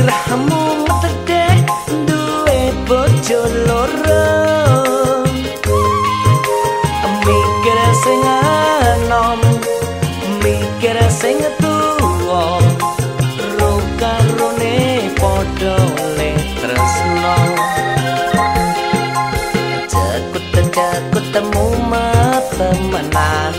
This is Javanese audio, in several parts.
irahmu sedek duwe bojo loro. Mikir sing enom mikir sing tuwa. Rokarone padha le tresno. Cekut cekut temu mata menang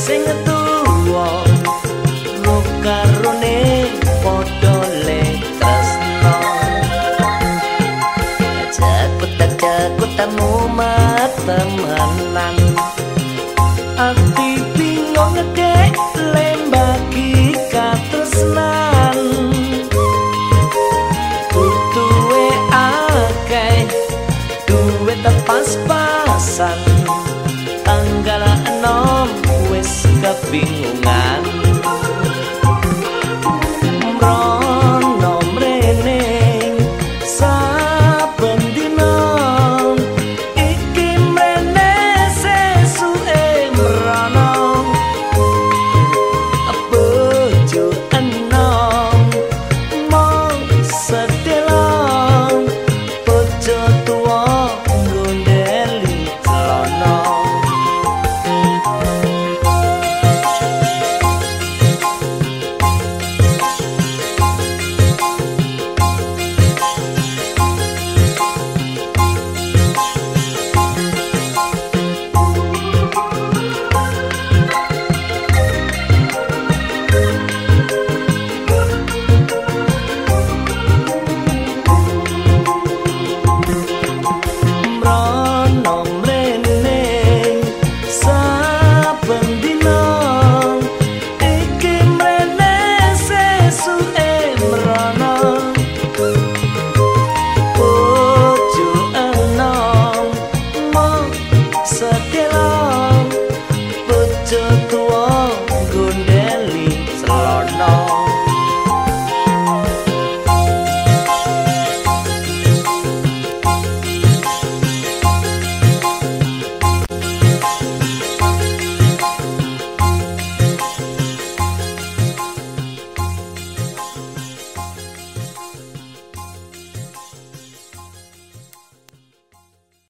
sing tuwa karone padha le tresno cekut cekut temu temenan ati bingung dek lembagi katresnan. Tuwe akeh duwe tepas-pasan pinungan 着过。